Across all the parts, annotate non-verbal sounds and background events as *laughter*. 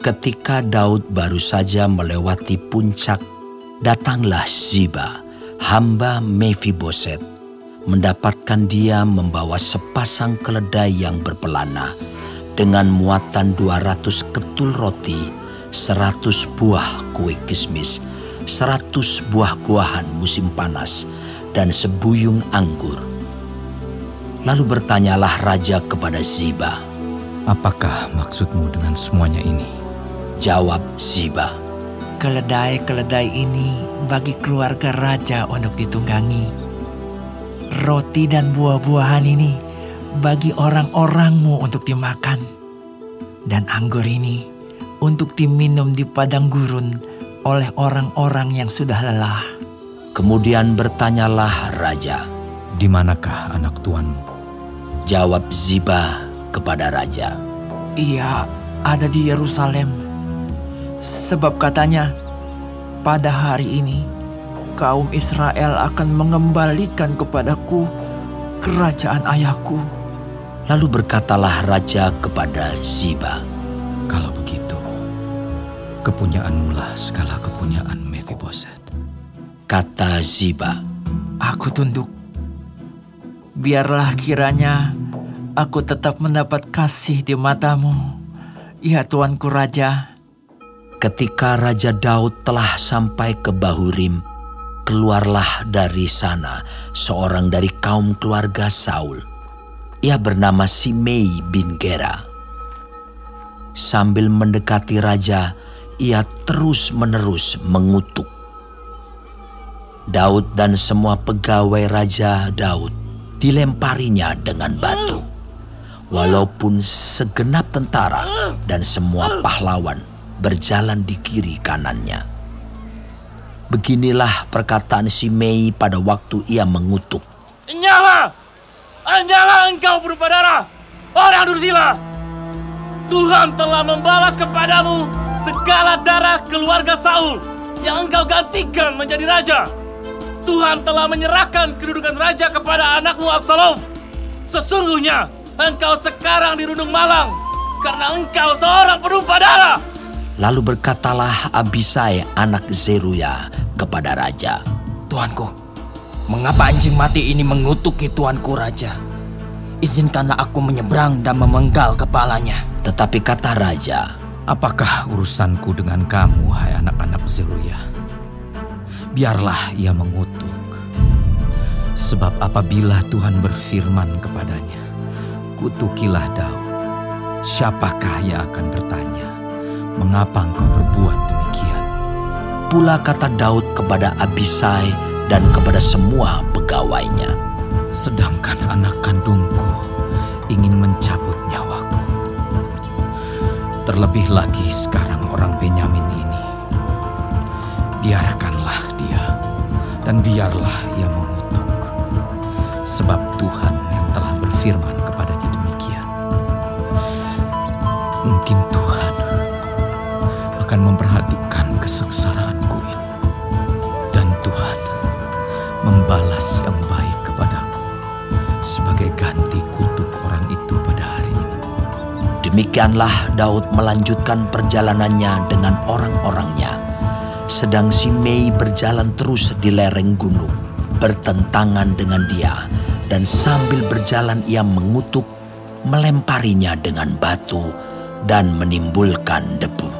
Ketika Daud baru saja melewati puncak, datanglah Ziba, hamba Mephiboset, mendapatkan dia membawa sepasang keledai yang berpelana dengan muatan 200 ketul roti, 100 buah kue kismis, 100 buah-buahan musim panas, dan sebuyung anggur. Lalu bertanyalah raja kepada Ziba, Apakah maksudmu dengan semuanya ini? Jawab Ziba, Keledai-keledai ini bagi keluarga raja untuk ditunggangi. Roti dan buah-buahan ini bagi orang-orangmu untuk dimakan. Dan anggur ini untuk diminum di padang gurun oleh orang-orang yang sudah lelah. Kemudian bertanyalah raja, Di manakah anak tuanmu? Jawab Ziba kepada raja, Ia ada di Yerusalem. Sebab katanya, pada hari ini kaum Israel akan mengembalikan kepadaku kerajaan ayahku. Lalu berkatalah raja kepada Ziba, Kalau begitu, kepunyaanmu lah segala kepunyaan Mephiboset. kata Ziba, Aku tunduk. Biarlah kiranya aku tetap mendapat kasih di matamu, ya Tuanku Raja. Ketika Raja Daud telah sampai ke Bahurim, keluarlah dari sana seorang dari kaum keluarga Saul. Ia bernama Simei bin Gera. Sambil mendekati raja, ia terus-menerus mengutuk. Daud dan semua pegawai Raja Daud dilemparinya dengan batu. Walaupun segenap tentara dan semua pahlawan berjalan di kiri kanannya. Beginilah perkataan Simei pada waktu ia mengutuk. Nyala! Nyala engkau berupa darah! Orang Dursila! Tuhan telah membalas kepadamu segala darah keluarga Saul yang engkau gantikan menjadi raja. Tuhan telah menyerahkan kedudukan raja kepada anakmu Absalom. Sesungguhnya engkau sekarang dirundung malang karena engkau seorang penumpah darah. Lalu berkatalah Abisai anak Zeruya kepada raja. Tuanku, mengapa anjing mati ini mengutuki tuanku raja? Izinkanlah aku menyeberang dan memenggal kepalanya. Tetapi kata raja, Apakah urusanku dengan kamu, hai anak-anak Zeruya? Biarlah ia mengutuk. Sebab apabila Tuhan berfirman kepadanya, kutukilah Daud. Siapakah yang akan bertanya, mengapa engkau berbuat demikian? pula kata Daud kepada Abisai dan kepada semua pegawainya. Sedangkan anak kandungku ingin mencabut nyawaku. Terlebih lagi sekarang orang Benyamin ini. Biarkanlah dia dan biarlah ia mengutuk. Sebab Tuhan yang telah berfirman membalas yang baik kepadaku sebagai ganti kutuk orang itu pada hari ini. Demikianlah Daud melanjutkan perjalanannya dengan orang-orangnya. Sedang Simei berjalan terus di lereng gunung, bertentangan dengan dia, dan sambil berjalan ia mengutuk, melemparinya dengan batu, dan menimbulkan debu.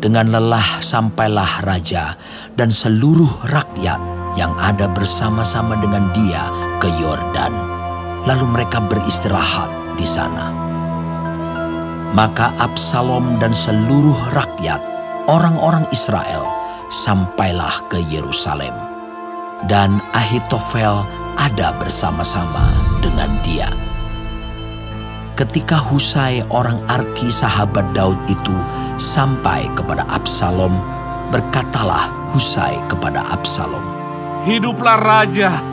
Dengan lelah sampailah raja dan seluruh rakyat yang ada bersama-sama dengan dia ke Yordan. Lalu mereka beristirahat di sana. Maka Absalom dan seluruh rakyat, orang-orang Israel, sampailah ke Yerusalem. Dan Ahitofel ada bersama-sama dengan dia. Ketika Husai orang Arki sahabat Daud itu sampai kepada Absalom, berkatalah Husai kepada Absalom, Hiduplah raja!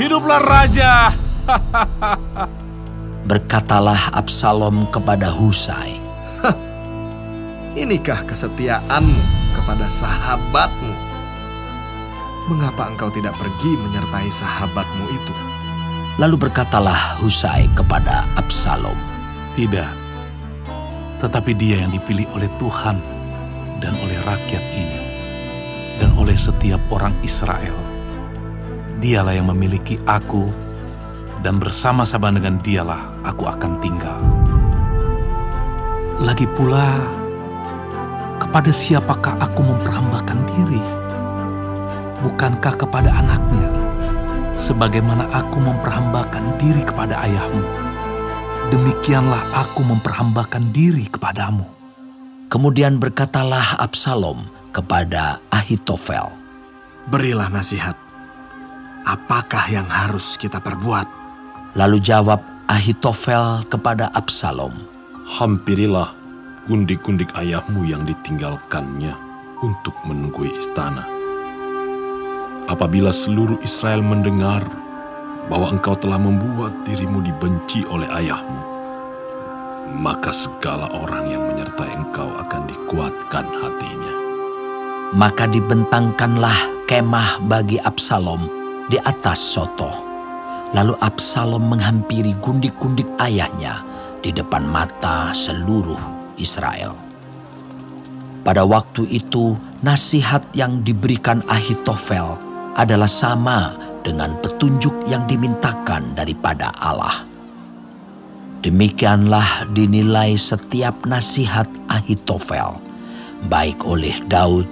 Hiduplah raja! *laughs* Berkatalah Absalom kepada Husai, Inikah kesetiaanmu kepada sahabatmu? Mengapa engkau tidak pergi menyertai sahabatmu itu? Lalu berkatalah Husai kepada Absalom, Tidak. Tetapi dia yang dipilih oleh Tuhan dan oleh rakyat ini dan oleh setiap orang Israel. Dialah yang memiliki aku dan bersama-sama dengan dialah aku akan tinggal. Lagi pula, kepada siapakah aku memperhambakan diri? Bukankah kepada anaknya, sebagaimana aku memperhambakan diri kepada ayahmu? Demikianlah aku memperhambakan diri kepadamu. Kemudian berkatalah Absalom kepada Ahitofel. Berilah nasihat. Apakah yang harus kita perbuat? Lalu jawab Ahitofel kepada Absalom. Hampirilah gundik-gundik ayahmu yang ditinggalkannya untuk menunggui istana. Apabila seluruh Israel mendengar bahwa engkau telah membuat dirimu dibenci oleh ayahmu, maka segala orang yang menyertai engkau akan dikuatkan hatinya. Maka dibentangkanlah kemah bagi Absalom di atas soto. Lalu Absalom menghampiri gundik-gundik ayahnya di depan mata seluruh Israel. Pada waktu itu, nasihat yang diberikan Ahitofel adalah sama dengan petunjuk yang dimintakan daripada Allah. Demikianlah dinilai setiap nasihat Ahitofel, baik oleh Daud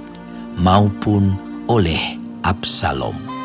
maupun oleh Absalom.